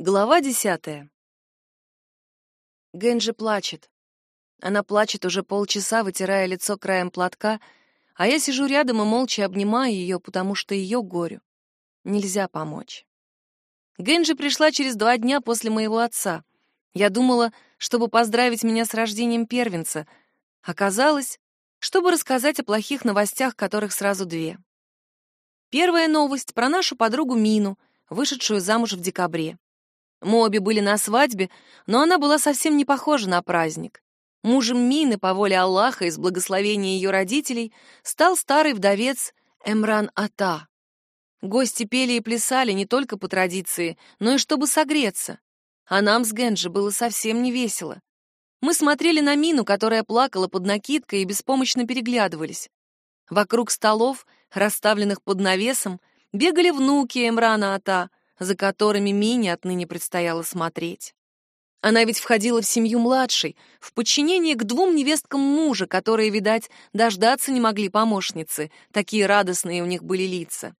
Глава десятая. Генджи плачет. Она плачет уже полчаса, вытирая лицо краем платка, а я сижу рядом и молча обнимаю ее, потому что ее горю нельзя помочь. Генджи пришла через два дня после моего отца. Я думала, чтобы поздравить меня с рождением первенца. Оказалось, чтобы рассказать о плохих новостях, которых сразу две. Первая новость про нашу подругу Мину, вышедшую замуж в декабре. Мы обе были на свадьбе, но она была совсем не похожа на праздник. Мужем Мины, по воле Аллаха и с благословения ее родителей, стал старый вдовец Эмран Ата. Гости пели и плясали не только по традиции, но и чтобы согреться. А нам с Генджи было совсем не весело. Мы смотрели на Мину, которая плакала под накидкой, и беспомощно переглядывались. Вокруг столов, расставленных под навесом, бегали внуки Эмрана Ата, за которыми Мине отныне предстояло смотреть. Она ведь входила в семью младшей, в подчинение к двум невесткам мужа, которые, видать, дождаться не могли помощницы, такие радостные у них были лица.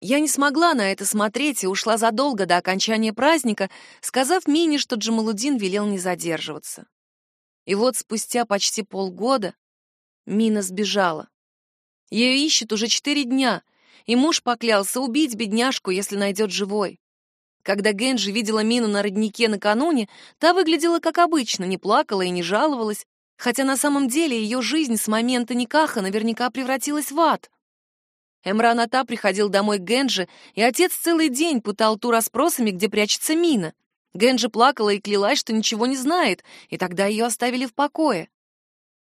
Я не смогла на это смотреть и ушла задолго до окончания праздника, сказав Мине, что Джамалудин велел не задерживаться. И вот спустя почти полгода Мина сбежала. Ее ищут уже четыре дня — и муж поклялся убить бедняжку, если найдет живой. Когда Генджи видела Мину на роднике накануне, та выглядела как обычно, не плакала и не жаловалась, хотя на самом деле ее жизнь с момента Никаха наверняка превратилась в ад. Эмран Ата приходил домой к Генджи, и отец целый день пытал ту расспросами, где прячется Мина. Генджи плакала и клялась, что ничего не знает, и тогда ее оставили в покое.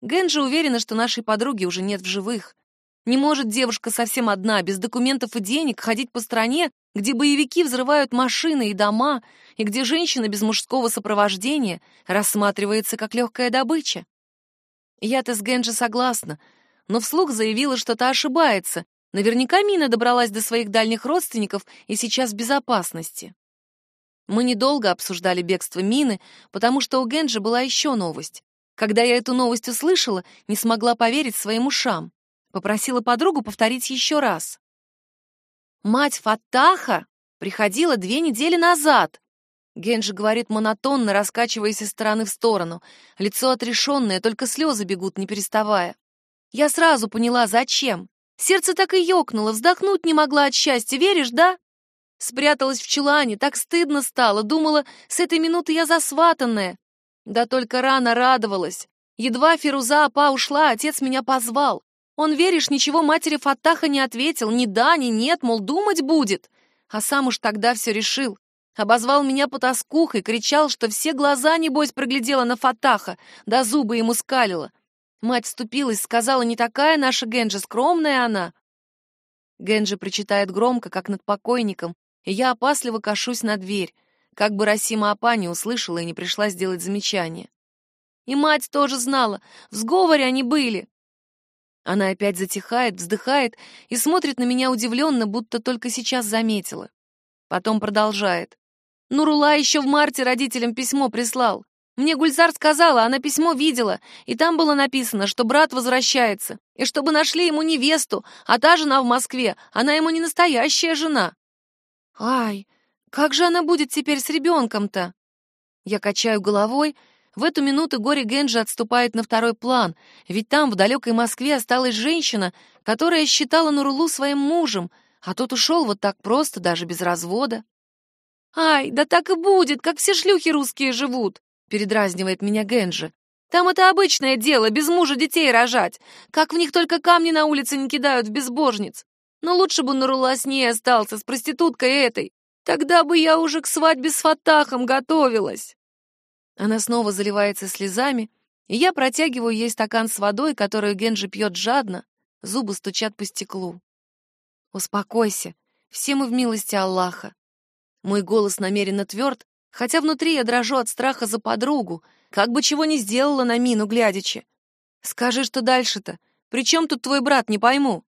Генджи уверена, что нашей подруги уже нет в живых. Не может девушка совсем одна, без документов и денег, ходить по стране, где боевики взрывают машины и дома, и где женщина без мужского сопровождения рассматривается как легкая добыча. Я-то с Генджи согласна, но вслух заявила, что та ошибается. Наверняка Мина добралась до своих дальних родственников и сейчас в безопасности. Мы недолго обсуждали бегство Мины, потому что у Генджи была еще новость. Когда я эту новость услышала, не смогла поверить своим ушам. Попросила подругу повторить еще раз. «Мать Фаттаха приходила две недели назад», Генджи говорит монотонно, раскачиваясь из стороны в сторону. Лицо отрешенное, только слезы бегут, не переставая. Я сразу поняла, зачем. Сердце так и ёкнуло, вздохнуть не могла от счастья, веришь, да? Спряталась в чулане, так стыдно стало, думала, с этой минуты я засватанная. Да только рано радовалась. Едва Фируза Апа ушла, отец меня позвал. Он, веришь, ничего матери Фаттаха не ответил, ни да, ни нет, мол, думать будет. А сам уж тогда все решил. Обозвал меня потаскухой, кричал, что все глаза, небось, проглядела на Фаттаха, да зубы ему скалила. Мать вступилась, сказала, не такая наша Генджи, скромная она. Генджи причитает громко, как над покойником, и я опасливо кашусь на дверь, как бы Расима Апа не услышала и не пришла сделать замечание. И мать тоже знала, в сговоре они были. Она опять затихает, вздыхает и смотрит на меня удивленно, будто только сейчас заметила. Потом продолжает. Нурула еще в марте родителям письмо прислал. Мне Гульзар сказала, она письмо видела, и там было написано, что брат возвращается, и чтобы нашли ему невесту, а та жена в Москве, она ему не настоящая жена. Ай, как же она будет теперь с ребенком-то? Я качаю головой, в эту минуту горе Генджи отступает на второй план, ведь там, в далекой Москве, осталась женщина, которая считала Нурулу своим мужем, а тот ушел вот так просто, даже без развода. «Ай, да так и будет, как все шлюхи русские живут», — передразнивает меня Генджи. «Там это обычное дело, без мужа детей рожать. Как в них только камни на улице не кидают в безбожниц. Но лучше бы Нурула с ней остался, с проституткой этой. Тогда бы я уже к свадьбе с Фатахом готовилась». Она снова заливается слезами, и я протягиваю ей стакан с водой, которую Генджи пьет жадно, зубы стучат по стеклу. «Успокойся, все мы в милости Аллаха». Мой голос намеренно тверд, хотя внутри я дрожу от страха за подругу, как бы чего ни сделала на мину глядячи. «Скажи, что дальше-то? При чем тут твой брат, не пойму?»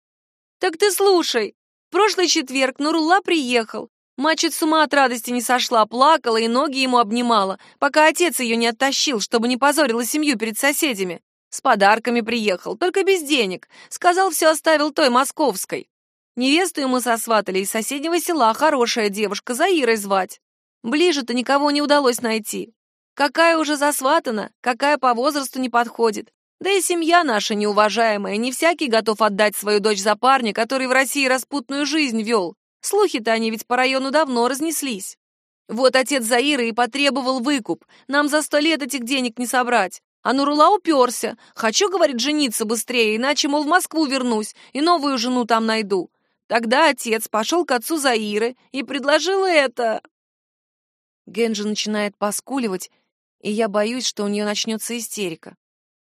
«Так ты слушай. Прошлый четверг Нурулла приехал. Мать чуть с ума от радости не сошла, плакала и ноги ему обнимала, пока отец ее не оттащил, чтобы не позорила семью перед соседями. С подарками приехал, только без денег. Сказал, все оставил той московской. Невесту ему сосватали из соседнего села, хорошая девушка, Заирой звать. Ближе-то никого не удалось найти. Какая уже засватана, какая по возрасту не подходит. Да и семья наша неуважаемая, не всякий готов отдать свою дочь за парня, который в России распутную жизнь вел. Слухи-то они ведь по району давно разнеслись. Вот отец Заира и потребовал выкуп. Нам за сто лет этих денег не собрать. А Нурула уперся. Хочу, говорит, жениться быстрее, иначе, мол, в Москву вернусь и новую жену там найду. Тогда отец пошел к отцу Заиры и предложил это. Генджи начинает поскуливать, и я боюсь, что у нее начнется истерика.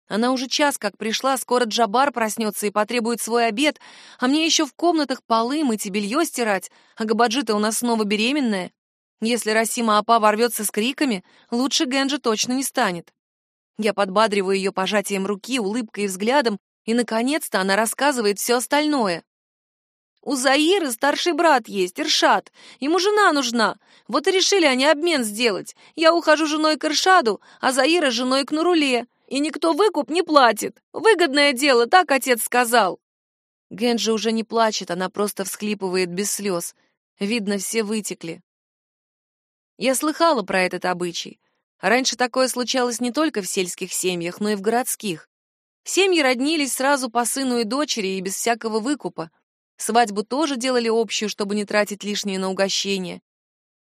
Она уже час как пришла, скоро Джабар проснется и потребует свой обед, а мне еще в комнатах полы мыть и белье стирать, а Габаджита у нас снова беременная. Если Расима Апа ворвется с криками, лучше Генджи точно не станет. Я подбадриваю ее пожатием руки, улыбкой и взглядом, и, наконец-то, она рассказывает все остальное. У Заиры старший брат есть, Иршат. Ему жена нужна. Вот и решили они обмен сделать. Я ухожу женой к Иршаду, а Заира женой к Нуруле и никто выкуп не платит. Выгодное дело, так отец сказал». Генджи уже не плачет, она просто всхлипывает без слез. Видно, все вытекли. Я слыхала про этот обычай. Раньше такое случалось не только в сельских семьях, но и в городских. Семьи роднились сразу по сыну и дочери и без всякого выкупа. Свадьбу тоже делали общую, чтобы не тратить лишнее на угощение.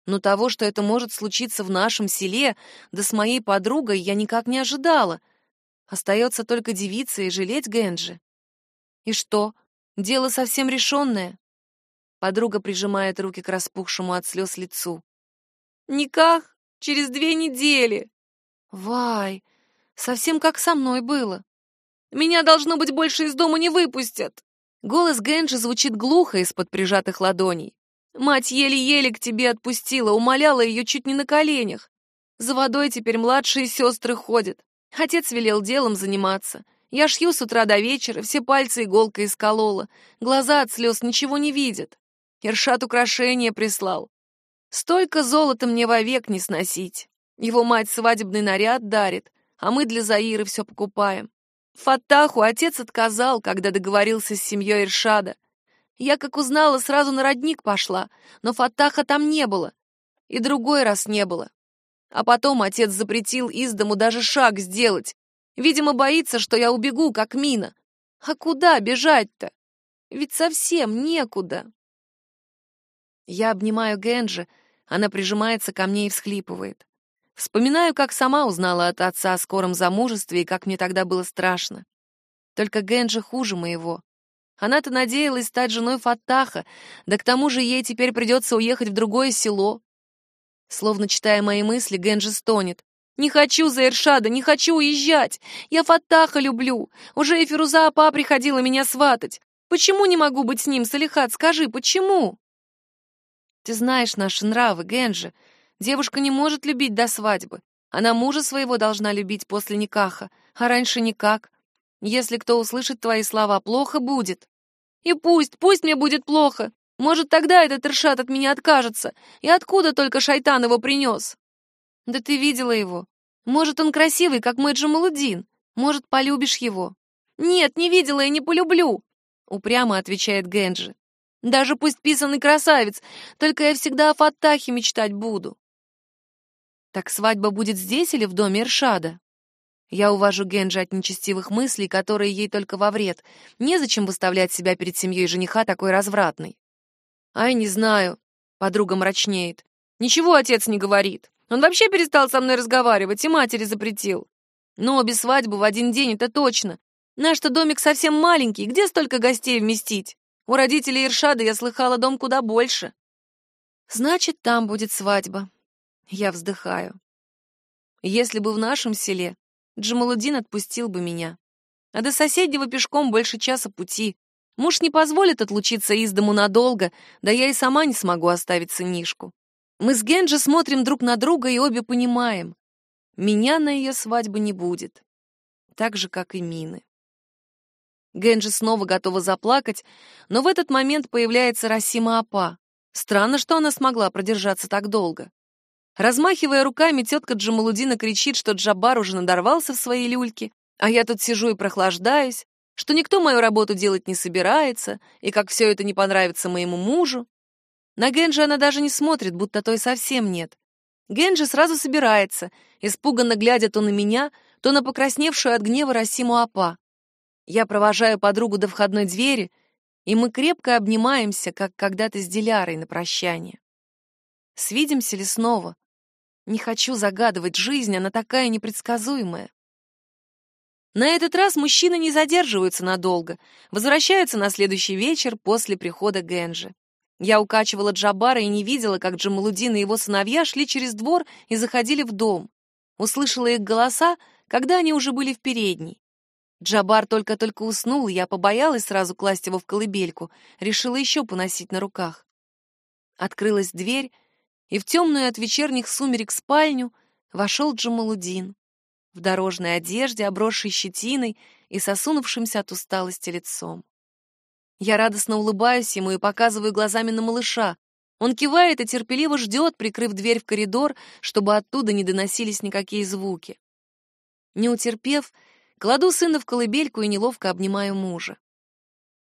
Но того, что это может случиться в нашем селе, да с моей подругой, я никак не ожидала — Остается только девиться и жалеть Генджи. И что, дело совсем решенное? Подруга прижимает руки к распухшему от слез лицу. Никак, через две недели. Вай, совсем как со мной было. Меня, должно быть, больше из дома не выпустят. Голос Генджи звучит глухо из-под прижатых ладоней. Мать еле-еле к тебе отпустила, умоляла ее чуть не на коленях. За водой теперь младшие сестры ходят. Отец велел делом заниматься. Я шью с утра до вечера, все пальцы иголкой исколола. Глаза от слез ничего не видят. Иршат украшения прислал. Столько золота мне вовек не сносить. Его мать свадебный наряд дарит, а мы для Заиры все покупаем. Фаттаху отец отказал, когда договорился с семьей Иршада. Я, как узнала, сразу на родник пошла, но Фаттаха там не было. И другой раз не было. А потом отец запретил из дому даже шаг сделать. Видимо, боится, что я убегу, как мина. А куда бежать-то? Ведь совсем некуда. Я обнимаю Генджи, она прижимается ко мне и всхлипывает. Вспоминаю, как сама узнала от отца о скором замужестве и как мне тогда было страшно. Только Генджи хуже моего. Она-то надеялась стать женой Фаттаха, да к тому же ей теперь придется уехать в другое село, Словно читая мои мысли, Генджи стонет. «Не хочу за Эршада, не хочу уезжать! Я Фаттаха люблю! Уже и Фируза Апа приходила меня сватать! Почему не могу быть с ним, Салихат? Скажи, почему?» «Ты знаешь наши нравы, Генджи. Девушка не может любить до свадьбы. Она мужа своего должна любить после никаха, а раньше никак. Если кто услышит твои слова, плохо будет. И пусть, пусть мне будет плохо. Может, тогда этот Иршат от меня откажется. И откуда только шайтан его принес? Да ты видела его. Может, он красивый, как мой Джамалудин. Может, полюбишь его. Нет, не видела и не полюблю. Упрямо отвечает Генджи. Даже пусть писанный красавец, только я всегда о Фаттахе мечтать буду. Так свадьба будет здесь или в доме Иршада? Я увожу Генджи от нечестивых мыслей, которые ей только во вред. Незачем выставлять себя перед семьей жениха такой развратной. «Ай, не знаю», — подруга мрачнеет. «Ничего отец не говорит. Он вообще перестал со мной разговаривать и матери запретил. Но без свадьбы в один день это точно. Наш-то домик совсем маленький, где столько гостей вместить? У родителей Иршада я слыхала дом куда больше». «Значит, там будет свадьба». Я вздыхаю. Если бы в нашем селе, Джамалудин отпустил бы меня. А до соседнего пешком больше часа пути. Муж не позволит отлучиться из дому надолго, да я и сама не смогу оставить сынишку. Мы с Генджи смотрим друг на друга и обе понимаем. Меня на ее свадьбе не будет. Так же, как и Мины. Генджи снова готова заплакать, но в этот момент появляется Расима Апа. Странно, что она смогла продержаться так долго. Размахивая руками, тетка Джамалудина кричит, что Джабар уже надорвался в своей люльке, а я тут сижу и прохлаждаюсь, что никто мою работу делать не собирается, и как все это не понравится моему мужу. На Генджи она даже не смотрит, будто той совсем нет. Генджи сразу собирается, испуганно глядя то на меня, то на покрасневшую от гнева Расиму Апа. Я провожаю подругу до входной двери, и мы крепко обнимаемся, как когда-то с Дилярой на прощание. Свидимся ли снова? Не хочу загадывать жизнь, она такая непредсказуемая. На этот раз мужчины не задерживаются надолго, возвращаются на следующий вечер после прихода Генджи. Я укачивала Джабара и не видела, как Джамалудин и его сыновья шли через двор и заходили в дом. Услышала их голоса, когда они уже были в передней. Джабар только-только уснул, я побоялась сразу класть его в колыбельку, решила еще поносить на руках. Открылась дверь, и в темную от вечерних сумерек спальню вошел Джамалудин в дорожной одежде, обросшей щетиной и сосунувшимся от усталости лицом. Я радостно улыбаюсь ему и показываю глазами на малыша. Он кивает и терпеливо ждет, прикрыв дверь в коридор, чтобы оттуда не доносились никакие звуки. Не утерпев, кладу сына в колыбельку и неловко обнимаю мужа.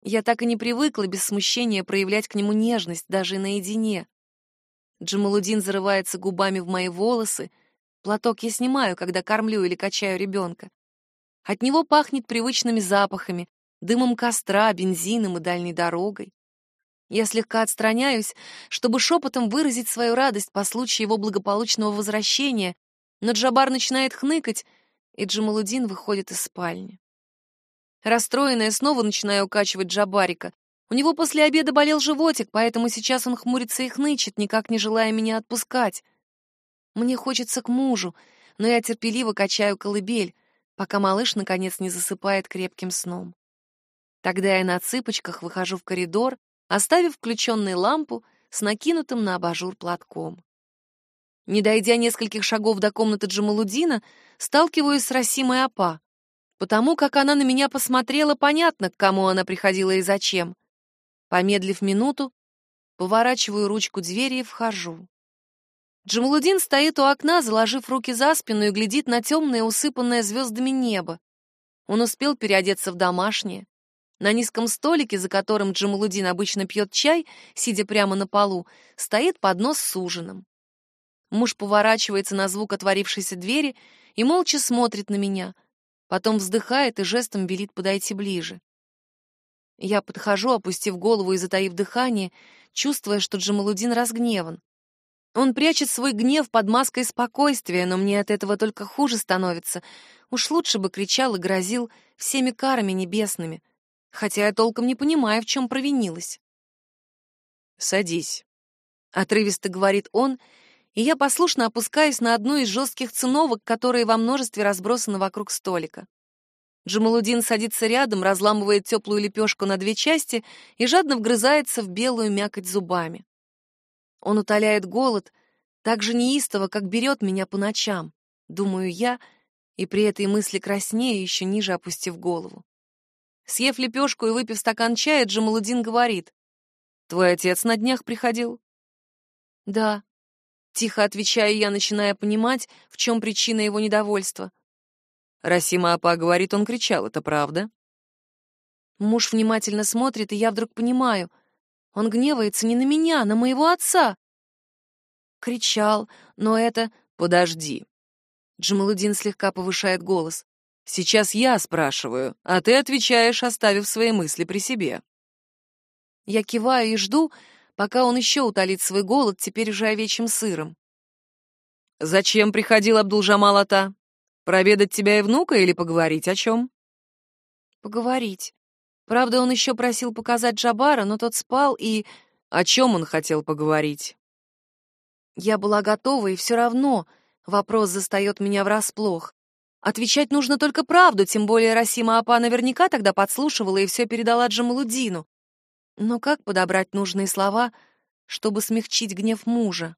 Я так и не привыкла без смущения проявлять к нему нежность, даже и наедине. Джамалудин зарывается губами в мои волосы, платок я снимаю, когда кормлю или качаю ребенка. От него пахнет привычными запахами, дымом костра, бензином и дальней дорогой. Я слегка отстраняюсь, чтобы шепотом выразить свою радость по случаю его благополучного возвращения, но Джабар начинает хныкать, и Джамалудин выходит из спальни. Расстроенная, снова начинаю укачивать Джабарика. У него после обеда болел животик, поэтому сейчас он хмурится и хнычет, никак не желая меня отпускать. Мне хочется к мужу, но я терпеливо качаю колыбель, пока малыш наконец не засыпает крепким сном. Тогда я на цыпочках выхожу в коридор, оставив включенную лампу с накинутым на абажур платком. Не дойдя нескольких шагов до комнаты Джамалудина, сталкиваюсь с Расимой Апа. Потому как она на меня посмотрела, понятно, к кому она приходила и зачем. Помедлив минуту, поворачиваю ручку двери и вхожу. Джамалудин стоит у окна, заложив руки за спину и глядит на темное, усыпанное звездами небо. Он успел переодеться в домашнее. На низком столике, за которым Джамалудин обычно пьет чай, сидя прямо на полу, стоит поднос с ужином. Муж поворачивается на звук отворившейся двери и молча смотрит на меня, потом вздыхает и жестом велит подойти ближе. Я подхожу, опустив голову и затаив дыхание, чувствуя, что Джамалудин разгневан. Он прячет свой гнев под маской спокойствия, но мне от этого только хуже становится. Уж лучше бы кричал и грозил всеми карами небесными — хотя я толком не понимаю, в чем провинилась. «Садись», — отрывисто говорит он, и я послушно опускаюсь на одну из жестких циновок, которые во множестве разбросаны вокруг столика. Джамалудин садится рядом, разламывает теплую лепешку на две части и жадно вгрызается в белую мякоть зубами. Он утоляет голод так же неистово, как берет меня по ночам, думаю я, и при этой мысли краснею, еще ниже опустив голову. Съев лепешку и выпив стакан чая, Джамалудин говорит. «Твой отец на днях приходил?» «Да», — тихо отвечаю я, начиная понимать, в чем причина его недовольства. Расима Апа говорит, он кричал, это правда? Муж внимательно смотрит, и я вдруг понимаю, он гневается не на меня, а на моего отца. Кричал, но это... Подожди. Джамалудин слегка повышает голос. Сейчас я спрашиваю, а ты отвечаешь, оставив свои мысли при себе. Я киваю и жду, пока он еще утолит свой голод, теперь уже овечьим сыром. Зачем приходил Абдулжамал Ата? Проведать тебя и внука или поговорить о чем? Поговорить. Правда, он еще просил показать Джабара, но тот спал и... О чем он хотел поговорить? Я была готова, и все равно вопрос застает меня врасплох. Отвечать нужно только правду, тем более Расима Апа наверняка тогда подслушивала и все передала Джамалудину. Но как подобрать нужные слова, чтобы смягчить гнев мужа?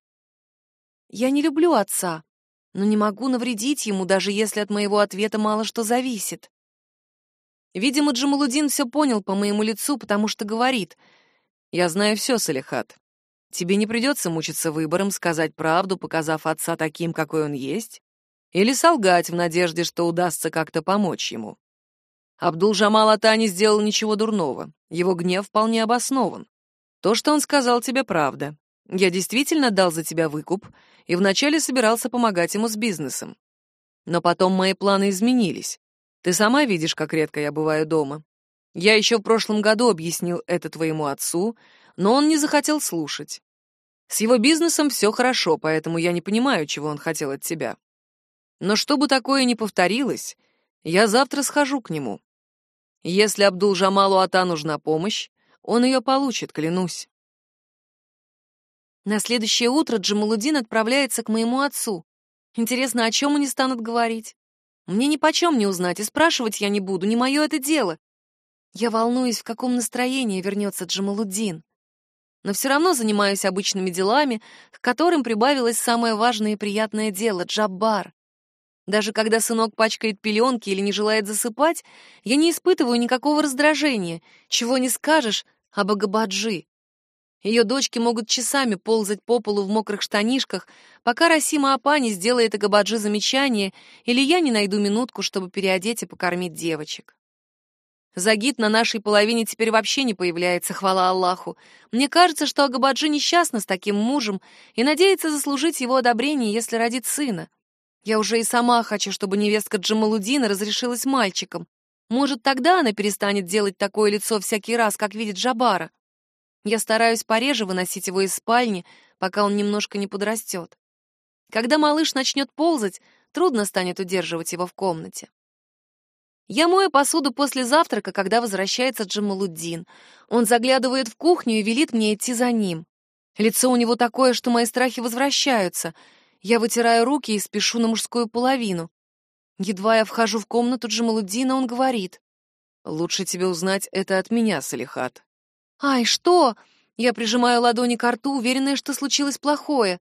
Я не люблю отца, но не могу навредить ему, даже если от моего ответа мало что зависит. Видимо, Джамалудин все понял по моему лицу, потому что говорит. «Я знаю все, Салихат. Тебе не придется мучиться выбором, сказать правду, показав отца таким, какой он есть, или солгать в надежде, что удастся как-то помочь ему. Абдул-Жамал Ата не сделал ничего дурного. Его гнев вполне обоснован. То, что он сказал тебе, правда. Я действительно дал за тебя выкуп и вначале собирался помогать ему с бизнесом. Но потом мои планы изменились. Ты сама видишь, как редко я бываю дома. Я еще в прошлом году объяснил это твоему отцу, но он не захотел слушать. С его бизнесом все хорошо, поэтому я не понимаю, чего он хотел от тебя. Но чтобы такое не повторилось, я завтра схожу к нему. Если Абдул-Джамалу Ата нужна помощь, он ее получит, клянусь. На следующее утро Джамалудин отправляется к моему отцу. Интересно, о чем они станут говорить? Мне ни почем не узнать, и спрашивать я не буду, не мое это дело. Я волнуюсь, в каком настроении вернется Джамалуддин. Но все равно занимаюсь обычными делами, к которым прибавилось самое важное и приятное дело — Джаббар. Даже когда сынок пачкает пеленки или не желает засыпать, я не испытываю никакого раздражения, чего не скажешь об Агабаджи. Ее дочки могут часами ползать по полу в мокрых штанишках, пока Расима Апани сделает Агабаджи замечание, или я не найду минутку, чтобы переодеть и покормить девочек. Загид на нашей половине теперь вообще не появляется, хвала Аллаху. Мне кажется, что Агабаджи несчастна с таким мужем и надеется заслужить его одобрение, если родит сына. Я уже и сама хочу, чтобы невестка Джамалудина разрешилась мальчиком. Может, тогда она перестанет делать такое лицо всякий раз, как видит Джабара. Я стараюсь пореже выносить его из спальни, пока он немножко не подрастет. Когда малыш начнет ползать, трудно станет удерживать его в комнате. Я мою посуду после завтрака, когда возвращается Джамалуддин. Он заглядывает в кухню и велит мне идти за ним. Лицо у него такое, что мои страхи возвращаются. Я вытираю руки и спешу на мужскую половину. Едва я вхожу в комнату Джамалуддина, он говорит. «Лучше тебе узнать это от меня, Салихат». «Ай, что?» Я прижимаю ладони к рту, уверенная, что случилось плохое.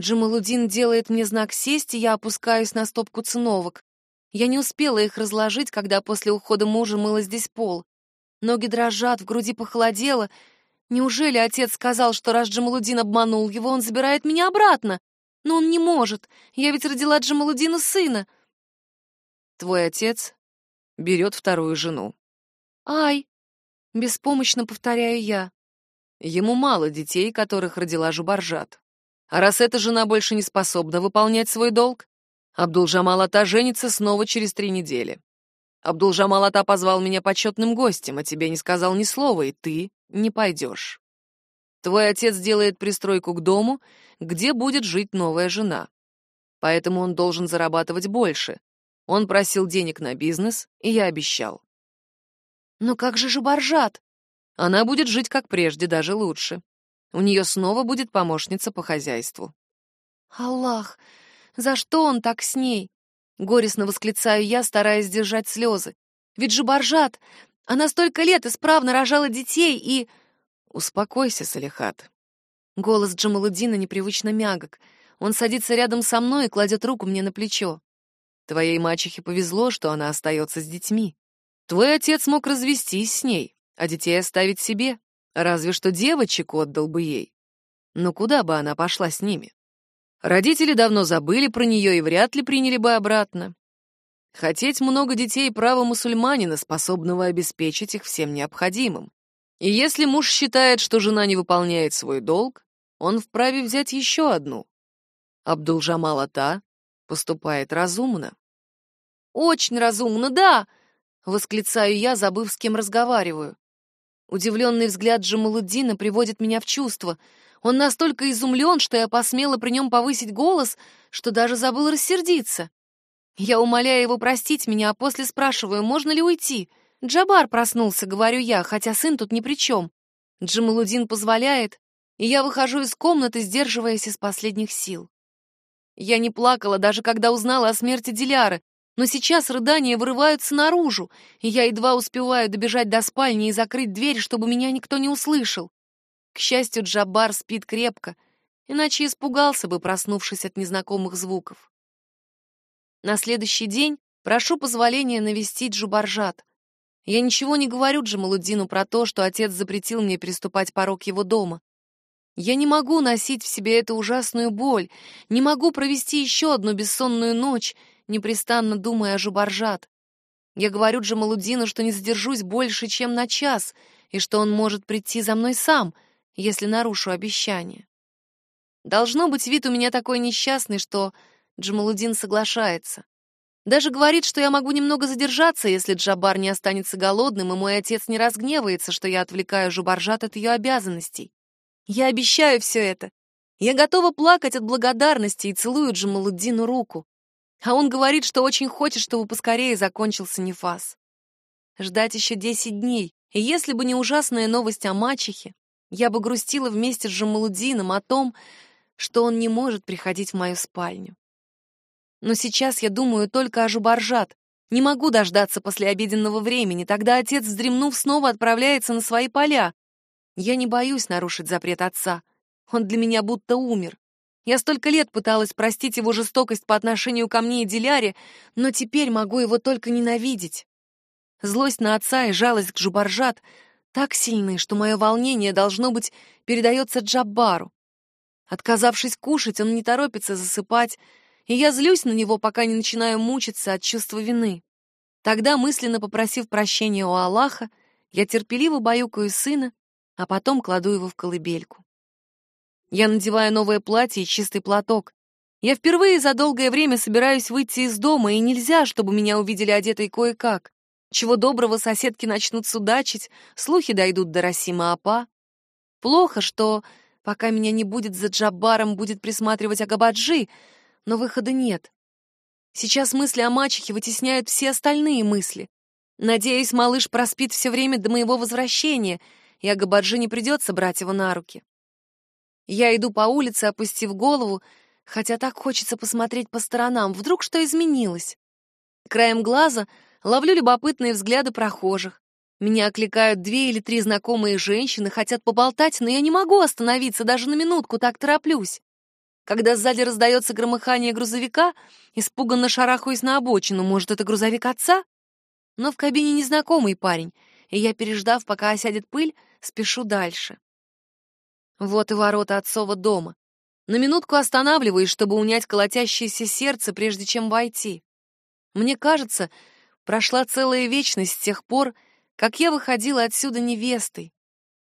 Джамалуддин делает мне знак сесть, и я опускаюсь на стопку циновок. Я не успела их разложить, когда после ухода мужа мыла здесь пол. Ноги дрожат, в груди похолодело. Неужели отец сказал, что раз Джамалудин обманул его, он забирает меня обратно? Но он не может. Я ведь родила Джамалудину сына. Твой отец берет вторую жену. Ай! Беспомощно повторяю я. Ему мало детей, которых родила Жубаржат. А раз эта жена больше не способна выполнять свой долг, Абдул-Джамал Ата женится снова через три недели. Абдул-Джамал Ата позвал меня почетным гостем, а тебе не сказал ни слова, и ты не пойдешь. Твой отец делает пристройку к дому, где будет жить новая жена. Поэтому он должен зарабатывать больше. Он просил денег на бизнес, и я обещал. Но как же Жабаржат? Она будет жить как прежде, даже лучше. У нее снова будет помощница по хозяйству. Аллах, за что он так с ней? Горестно восклицаю я, стараясь сдержать слезы. Ведь же Баржат, она столько лет исправно рожала детей и... Успокойся, Салихат. Голос Джамалудина непривычно мягок. Он садится рядом со мной и кладет руку мне на плечо. Твоей мачехе повезло, что она остается с детьми. Твой отец мог развестись с ней, а детей оставить себе. Разве что девочек отдал бы ей. Но куда бы она пошла с ними? Родители давно забыли про нее и вряд ли приняли бы обратно. Хотеть много детей — право мусульманина, способного обеспечить их всем необходимым. И если муж считает, что жена не выполняет свой долг, он вправе взять еще одну. Абдул-Джамал Ата поступает разумно. «Очень разумно, да!» — восклицаю я, забыв, с кем разговариваю. Удивленный взгляд Джамалуддина приводит меня в чувство — он настолько изумлен, что я посмела при нем повысить голос, что даже забыл рассердиться. Я умоляю его простить меня, а после спрашиваю, можно ли уйти. Джабар проснулся, говорю я, хотя сын тут ни при чем. Джамалудин позволяет, и я выхожу из комнаты, сдерживаясь из последних сил. Я не плакала, даже когда узнала о смерти Диляры, но сейчас рыдания вырываются наружу, и я едва успеваю добежать до спальни и закрыть дверь, чтобы меня никто не услышал. К счастью, Джабар спит крепко, иначе испугался бы, проснувшись от незнакомых звуков. На следующий день прошу позволения навестить Джубаржат. Я ничего не говорю Джамалуддину про то, что отец запретил мне переступать порог его дома. Я не могу носить в себе эту ужасную боль, не могу провести еще одну бессонную ночь, непрестанно думая о Жубаржат. Я говорю Джамалуддину, что не задержусь больше, чем на час, и что он может прийти за мной сам — если нарушу обещание. Должно быть, вид у меня такой несчастный, что Джамалудин соглашается. Даже говорит, что я могу немного задержаться, если Джабар не останется голодным, и мой отец не разгневается, что я отвлекаю Жубаржат от ее обязанностей. Я обещаю все это. Я готова плакать от благодарности и целую Джамалуддину руку. А он говорит, что очень хочет, чтобы поскорее закончился Нефас. Ждать еще десять дней, и если бы не ужасная новость о мачехе, я бы грустила вместе с Джамалудином о том, что он не может приходить в мою спальню. Но сейчас я думаю только о Жубаржат. Не могу дождаться послеобеденного времени, тогда отец, вздремнув, снова отправляется на свои поля. Я не боюсь нарушить запрет отца. Он для меня будто умер. Я столько лет пыталась простить его жестокость по отношению ко мне и Диляре, но теперь могу его только ненавидеть. Злость на отца и жалость к Жубаржат так сильны, что мое волнение, должно быть, передается Джаббару. Отказавшись кушать, он не торопится засыпать, и я злюсь на него, пока не начинаю мучиться от чувства вины. Тогда, мысленно попросив прощения у Аллаха, я терпеливо баюкаю сына, а потом кладу его в колыбельку. Я надеваю новое платье и чистый платок. Я впервые за долгое время собираюсь выйти из дома, и нельзя, чтобы меня увидели одетой кое-как. Чего доброго соседки начнут судачить, слухи дойдут до Расима Апа. Плохо, что, пока меня не будет за Джаббаром, будет присматривать Агабаджи, но выхода нет. Сейчас мысли о мачехе вытесняют все остальные мысли. Надеюсь, малыш проспит все время до моего возвращения, и Агабаджи не придется брать его на руки. Я иду по улице, опустив голову, хотя так хочется посмотреть по сторонам, вдруг что изменилось. Краем глаза ловлю любопытные взгляды прохожих. Меня окликают две или три знакомые женщины, хотят поболтать, но я не могу остановиться даже на минутку, так тороплюсь. Когда сзади раздается громыхание грузовика, испуганно шарахаюсь на обочину. Может, это грузовик отца? Но в кабине незнакомый парень, и я, переждав, пока осядет пыль, спешу дальше. Вот и ворота отцова дома. На минутку останавливаюсь, чтобы унять колотящееся сердце, прежде чем войти. Мне кажется, прошла целая вечность с тех пор, как я выходила отсюда невестой.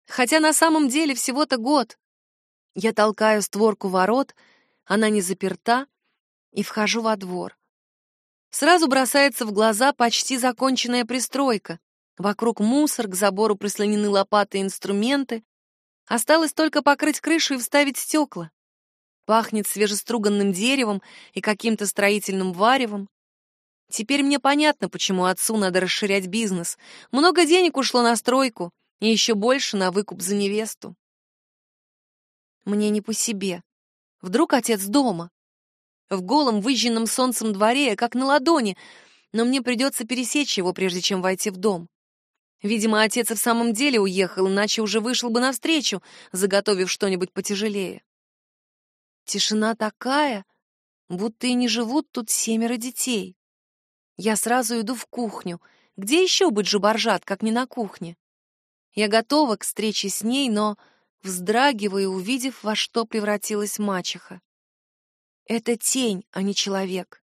Хотя на самом деле всего-то год. Я толкаю створку ворот — она не заперта, и вхожу во двор. Сразу бросается в глаза почти законченная пристройка. Вокруг мусор, к забору прислонены лопаты и инструменты. Осталось только покрыть крышу и вставить стекла. Пахнет свежеструганным деревом и каким-то строительным варевом. Теперь мне понятно, почему отцу надо расширять бизнес. Много денег ушло на стройку, и еще больше на выкуп за невесту. Мне не по себе. Вдруг отец дома? В голом, выжженном солнцем дворе, как на ладони, но мне придется пересечь его, прежде чем войти в дом. Видимо, отец и в самом деле уехал, иначе уже вышел бы навстречу, заготовив что-нибудь потяжелее. Тишина такая, будто и не живут тут семеро детей. Я сразу иду в кухню. Где еще быть жубаржат, как не на кухне? Я готова к встрече с ней, но вздрагиваю, увидев, во что превратилась мачеха. Это тень, а не человек.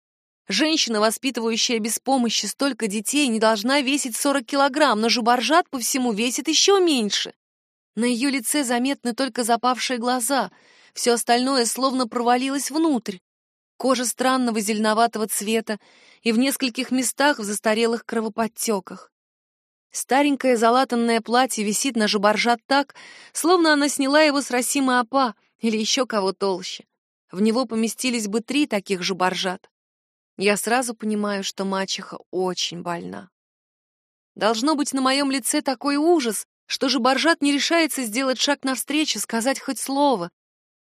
Женщина, воспитывающая без помощи столько детей, не должна весить 40 килограмм, но жубаржат по всему весит еще меньше. На ее лице заметны только запавшие глаза, все остальное словно провалилось внутрь. Кожа странного зеленоватого цвета и в нескольких местах в застарелых кровоподтеках. Старенькое залатанное платье висит на жубаржат так, словно она сняла его с Расима Апа или еще кого толще. В него поместились бы три таких жубаржат. Я сразу понимаю, что мачеха очень больна. Должно быть на моем лице такой ужас, что жубаржат не решается сделать шаг навстречу, сказать хоть слово.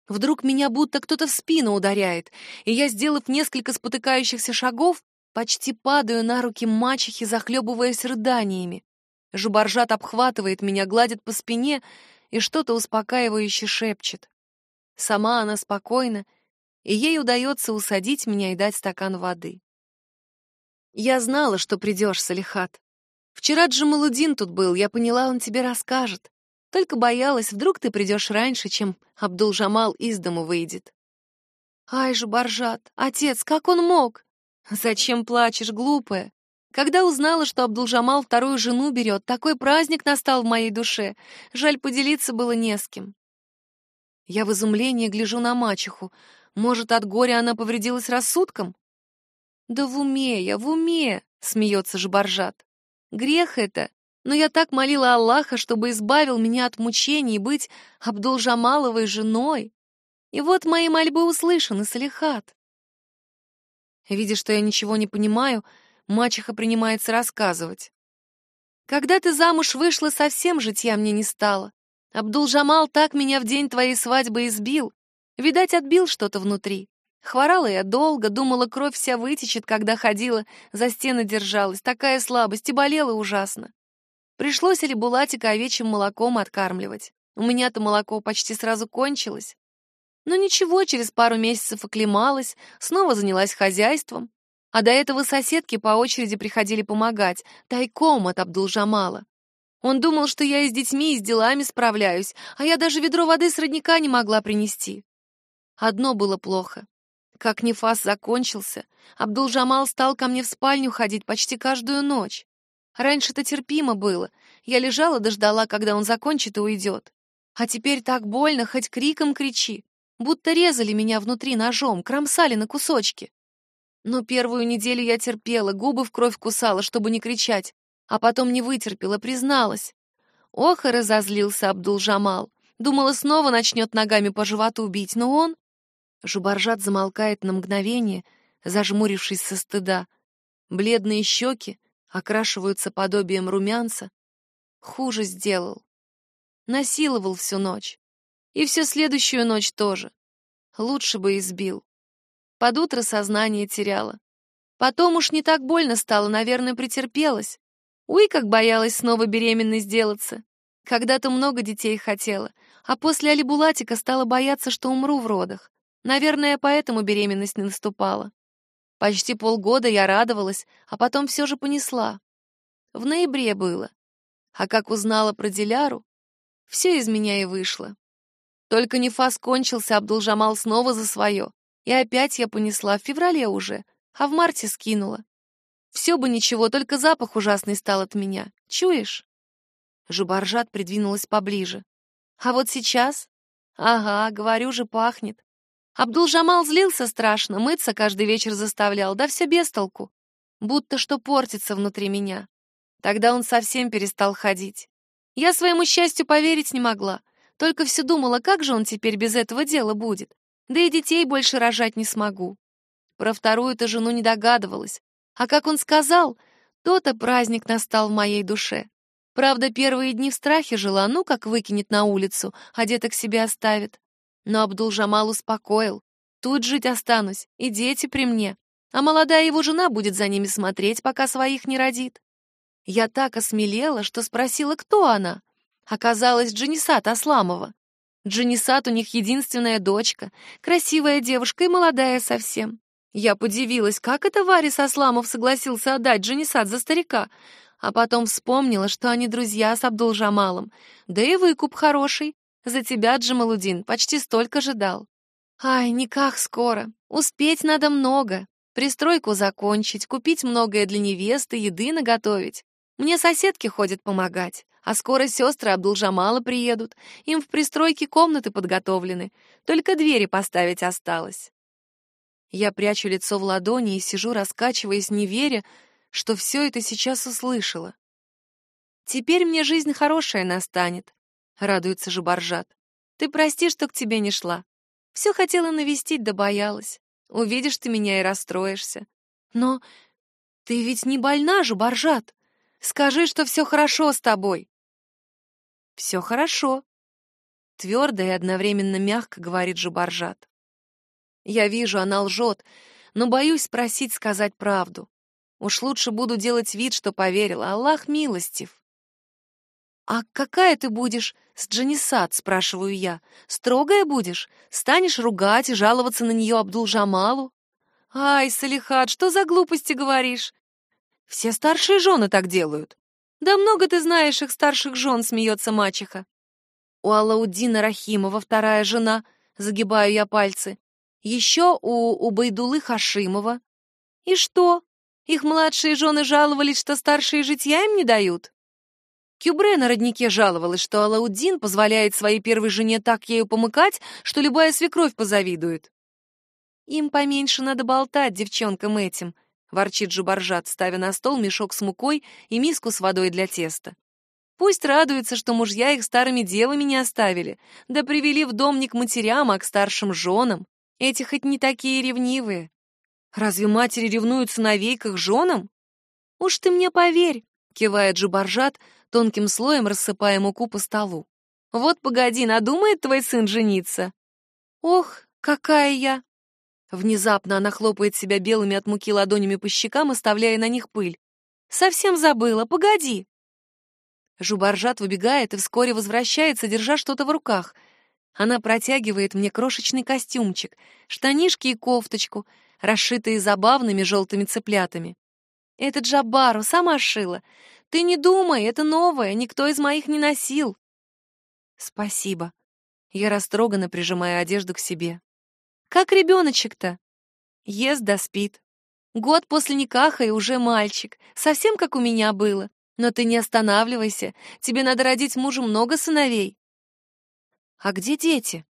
Вдруг меня будто кто-то в спину ударяет, и я, сделав несколько спотыкающихся шагов, почти падаю на руки мачехи, захлебываясь рыданиями. Жубаржат обхватывает меня, гладит по спине и что-то успокаивающе шепчет. Сама она спокойна, и ей удается усадить меня и дать стакан воды. Я знала, что придешь, Салихат. Вчера Джамалудин тут был, я поняла, он тебе расскажет. Только боялась, вдруг ты придешь раньше, чем Абдул-Жамал из дому выйдет. Ай, Жубаржат, отец, как он мог? Зачем плачешь, глупая? Когда узнала, что Абдулжамал вторую жену берет, такой праздник настал в моей душе. Жаль, поделиться было не с кем. Я в изумлении гляжу на мачеху. Может, от горя она повредилась рассудком? Да в уме я, в уме, смеется Жабаржат. Грех это, но я так молила Аллаха, чтобы избавил меня от мучений быть Абдул-Жамаловой женой. И вот мои мольбы услышаны, Салихат. Видя, что я ничего не понимаю, мачеха принимается рассказывать. Когда ты замуж вышла, совсем житья мне не стало. Абдул-Жамал так меня в день твоей свадьбы избил. Видать, отбил что-то внутри. Хворала я долго, думала, кровь вся вытечет, когда ходила, за стены держалась, такая слабость, и болела ужасно. Пришлось Алибулатика овечьим молоком откармливать. У меня-то молоко почти сразу кончилось. Но ничего, через пару месяцев оклемалась, снова занялась хозяйством. А до этого соседки по очереди приходили помогать, тайком от Абдул-Жамала. Он думал, что я и с детьми, и с делами справляюсь, а я даже ведро воды с родника не могла принести. Одно было плохо. Как нефас закончился, Абдул-Жамал стал ко мне в спальню ходить почти каждую ночь. Раньше-то терпимо было. Я лежала, дождала, когда он закончит и уйдет. А теперь так больно, хоть криком кричи. Будто резали меня внутри ножом, кромсали на кусочки. Но первую неделю я терпела, губы в кровь кусала, чтобы не кричать, а потом не вытерпела, призналась. Ох, и разозлился Абдул-Жамал. Думала, снова начнет ногами по животу бить, но он... Жубаржат замолкает на мгновение, зажмурившись со стыда. Бледные щеки окрашиваются подобием румянца. Хуже сделал. Насиловал всю ночь. И всю следующую ночь тоже. Лучше бы избил. Под утро сознание теряла. Потом уж не так больно стало, наверное, претерпелась. Уй, как боялась снова беременной сделаться. Когда-то много детей хотела, а после Алибулатика стала бояться, что умру в родах. Наверное, поэтому беременность не наступала. Почти полгода я радовалась, а потом все же понесла. В ноябре было. А как узнала про Диляру, все из меня и вышло. Только Нефас кончился, Абдулжамал снова за свое. И опять я понесла в феврале уже, а в марте скинула. Все бы ничего, только запах ужасный стал от меня. Чуешь? Жубаржат придвинулась поближе. А вот сейчас? Ага, говорю же, пахнет. Абдул-Жамал злился страшно, мыться каждый вечер заставлял, да все без толку. Будто что портится внутри меня. Тогда он совсем перестал ходить. Я своему счастью поверить не могла, только все думала, как же он теперь без этого дела будет. Да и детей больше рожать не смогу. Про вторую-то жену не догадывалась. А как он сказал, то-то праздник настал в моей душе. Правда, первые дни в страхе жила, ну как выкинет на улицу, а деток себе оставит. Но Абдул-Жамал успокоил. Тут жить останусь, и дети при мне. А молодая его жена будет за ними смотреть, пока своих не родит. Я так осмелела, что спросила, кто она. Оказалось, Джанисат Асламова. Джанисат у них единственная дочка, красивая девушка и молодая совсем. Я подивилась, как это Варис Асламов согласился отдать Джанисат за старика, а потом вспомнила, что они друзья с Абдул-Жамалом, да и выкуп хороший. За тебя, Джамалудин, почти столько же дал. Ай, никак скоро. Успеть надо много. Пристройку закончить, купить многое для невесты, еды наготовить. Мне соседки ходят помогать. А скоро сестры Абдулжамала приедут. Им в пристройке комнаты подготовлены. Только двери поставить осталось. Я прячу лицо в ладони и сижу, раскачиваясь, не веря, что все это сейчас услышала. «Теперь мне жизнь хорошая настанет», — радуется же Боржат. «Ты прости, что к тебе не шла. Все хотела навестить, да боялась. Увидишь ты меня и расстроишься. Но ты ведь не больна же, Боржат. Скажи, что все хорошо с тобой. Все хорошо. Твердо и одновременно мягко говорит Жубаржат. Я вижу, она лжет, но боюсь спросить, сказать правду. Уж лучше буду делать вид, что поверила. Аллах милостив. «А какая ты будешь с Джанисат?» — спрашиваю я. «Строгая будешь? Станешь ругать и жаловаться на нее Абдул-Жамалу?» «Ай, Салихат, что за глупости говоришь?» «Все старшие жены так делают. «Да много ты знаешь их старших жен», — смеется мачеха. «У Алауддина Рахимова вторая жена», — загибаю я пальцы. «Еще у Убайдулы Хашимова». «И что? Их младшие жены жаловались, что старшие житья им не дают?» Кюбре на роднике жаловалась, что Алаудин позволяет своей первой жене так ею помыкать, что любая свекровь позавидует. «Им поменьше надо болтать, девчонкам этим», — ворчит Жубаржат, ставя на стол мешок с мукой и миску с водой для теста. «Пусть радуются, что мужья их старыми девами не оставили, да привели в дом не матерям, а к старшим женам. Эти хоть не такие ревнивые. Разве матери ревнуют сыновей к их женам? Уж ты мне поверь, кивает Джубаржат, тонким слоем рассыпая муку по столу. Вот погоди, надумает твой сын жениться. Ох, какая я! Внезапно она хлопает себя белыми от муки ладонями по щекам, оставляя на них пыль. Совсем забыла, погоди. Жубаржат выбегает и вскоре возвращается, держа что-то в руках — она протягивает мне крошечный костюмчик, штанишки и кофточку, расшитые забавными желтыми цыплятами. «Это Джабару, сама шила. Ты не думай, это новое, никто из моих не носил». «Спасибо». Я растроганно прижимаю одежду к себе. «Как ребеночек-то?» Ест да спит. Год после Никаха и уже мальчик, совсем как у меня было. Но ты не останавливайся, тебе надо родить мужу много сыновей. А где дети?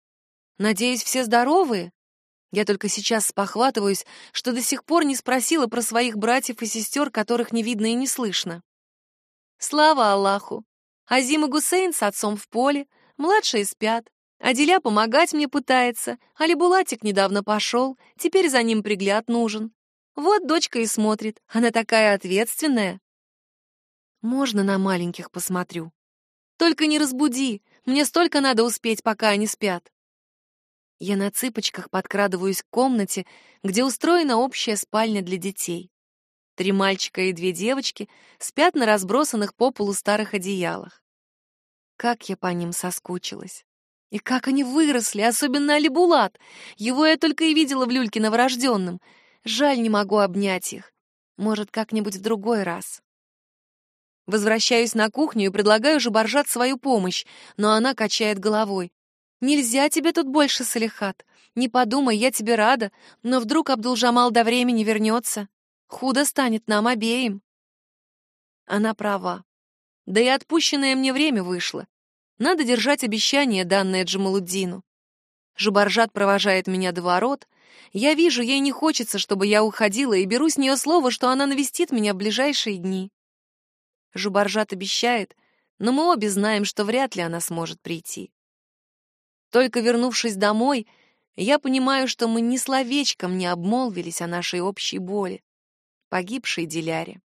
Надеюсь, все здоровые? Я только сейчас спохватываюсь, что до сих пор не спросила про своих братьев и сестер, которых не видно и не слышно. Слава Аллаху! Азим и Гусейн с отцом в поле, младшие спят. Аделя помогать мне пытается, а Лебулатик недавно пошел, теперь за ним пригляд нужен. Вот дочка и смотрит, она такая ответственная. Можно на маленьких посмотрю? Только не разбуди, мне столько надо успеть, пока они спят. Я на цыпочках подкрадываюсь к комнате, где устроена общая спальня для детей. Три мальчика и две девочки спят на разбросанных по полу старых одеялах. Как я по ним соскучилась. И как они выросли, особенно Алибулат. Его я только и видела в люльке новорожденном. Жаль, не могу обнять их. Может, как-нибудь в другой раз. Возвращаюсь на кухню и предлагаю Жабаржат свою помощь, но она качает головой. «Нельзя тебе тут больше, Салихат. Не подумай, я тебе рада, но вдруг Абдулжамал до времени вернется. Худо станет нам обеим». Она права. Да и отпущенное мне время вышло. Надо держать обещание, данное Джамалуддину. Жубаржат провожает меня до ворот. Я вижу, ей не хочется, чтобы я уходила, и беру с нее слово, что она навестит меня в ближайшие дни. Жубаржат обещает, но мы обе знаем, что вряд ли она сможет прийти. Только вернувшись домой, я понимаю, что мы ни словечком не обмолвились о нашей общей боли, погибшей Диляре.